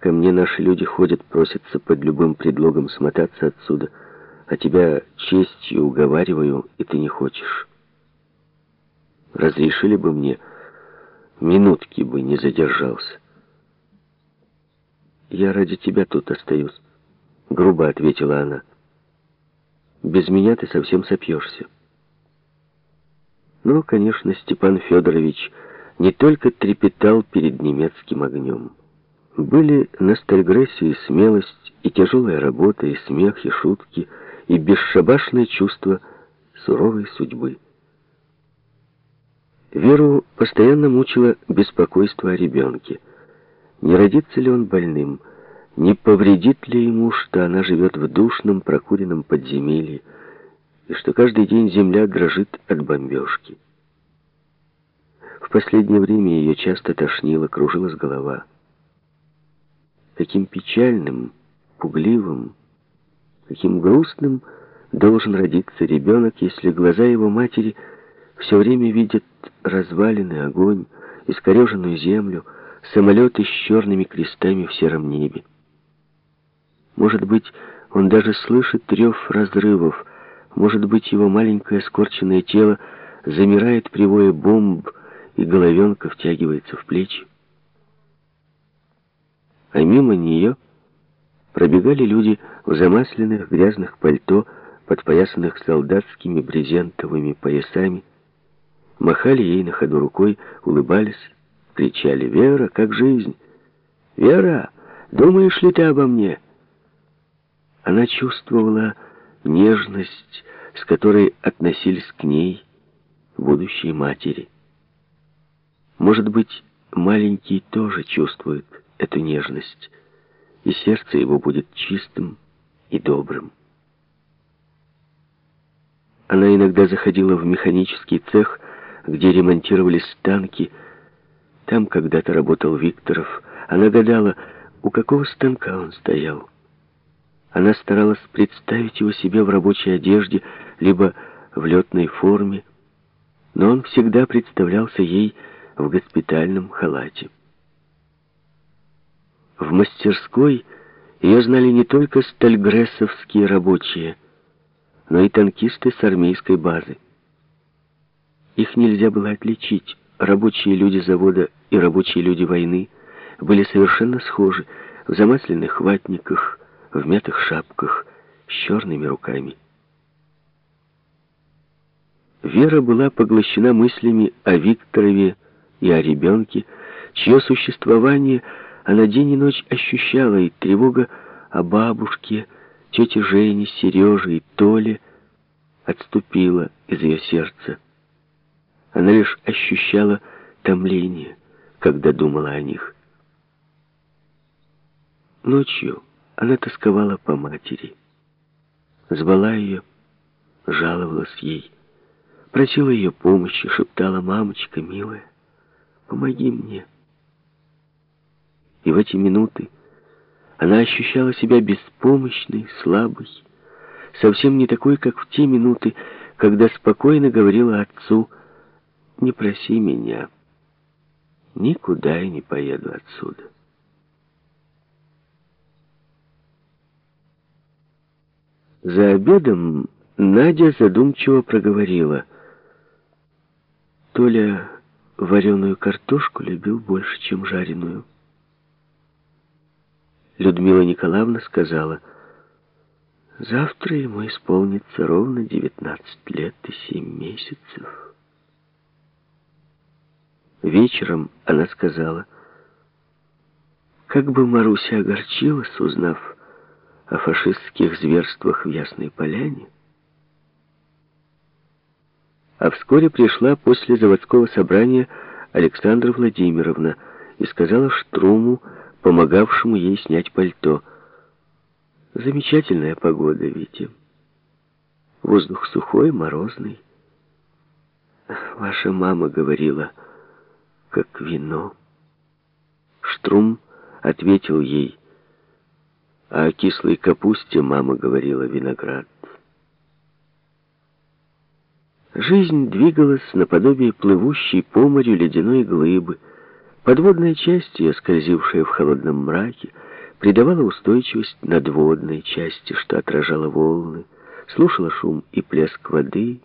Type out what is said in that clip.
Ко мне наши люди ходят, просятся под любым предлогом смотаться отсюда, а тебя честью уговариваю, и ты не хочешь. Разрешили бы мне, минутки бы не задержался. «Я ради тебя тут остаюсь», — грубо ответила она. «Без меня ты совсем сопьешься». Но, конечно, Степан Федорович не только трепетал перед немецким огнем. Были на Стальгрессе и смелость, и тяжелая работа, и смех, и шутки, и бесшабашное чувство суровой судьбы. Веру постоянно мучило беспокойство о ребенке. Не родится ли он больным? Не повредит ли ему, что она живет в душном прокуренном подземелье, и что каждый день земля дрожит от бомбежки? В последнее время ее часто тошнило, кружилась голова. Каким печальным, пугливым, каким грустным должен родиться ребенок, если глаза его матери все время видят развалины, огонь, искореженную землю, самолеты с черными крестами в сером небе. Может быть, он даже слышит рев разрывов, может быть, его маленькое скорченное тело замирает при вое бомб, и головенка втягивается в плечи а мимо нее пробегали люди в замасленных грязных пальто, подпоясанных солдатскими брезентовыми поясами, махали ей на ходу рукой, улыбались, кричали «Вера, как жизнь! Вера, думаешь ли ты обо мне?» Она чувствовала нежность, с которой относились к ней будущие матери. Может быть, маленький тоже чувствует эту нежность, и сердце его будет чистым и добрым. Она иногда заходила в механический цех, где ремонтировались танки. Там когда-то работал Викторов. Она гадала, у какого станка он стоял. Она старалась представить его себе в рабочей одежде, либо в летной форме, но он всегда представлялся ей в госпитальном халате. В мастерской ее знали не только стальгрессовские рабочие, но и танкисты с армейской базы. Их нельзя было отличить. Рабочие люди завода и рабочие люди войны были совершенно схожи в замасленных ватниках, в мятых шапках, с черными руками. Вера была поглощена мыслями о Викторове и о ребенке, чье существование – она день и ночь ощущала и тревога о бабушке, тете Жене, Сереже и Толе отступила из ее сердца. Она лишь ощущала томление, когда думала о них. Ночью она тосковала по матери. Звала ее, жаловалась ей, просила ее помощи, шептала, «Мамочка, милая, помоги мне». И в эти минуты она ощущала себя беспомощной, слабой, совсем не такой, как в те минуты, когда спокойно говорила отцу «Не проси меня, никуда я не поеду отсюда». За обедом Надя задумчиво проговорила. Толя вареную картошку любил больше, чем жареную. Людмила Николаевна сказала, «Завтра ему исполнится ровно 19 лет и 7 месяцев». Вечером она сказала, как бы Маруся огорчилась, узнав о фашистских зверствах в Ясной Поляне. А вскоре пришла после заводского собрания Александра Владимировна и сказала Штруму, помогавшему ей снять пальто. Замечательная погода, Витя. Воздух сухой, морозный. Ваша мама говорила, как вино. Штрум ответил ей, а о кислой капусте мама говорила виноград. Жизнь двигалась наподобие плывущей по морю ледяной глыбы, Подводная часть, ее скользившая в холодном мраке, придавала устойчивость надводной части, что отражала волны, слушала шум и плеск воды,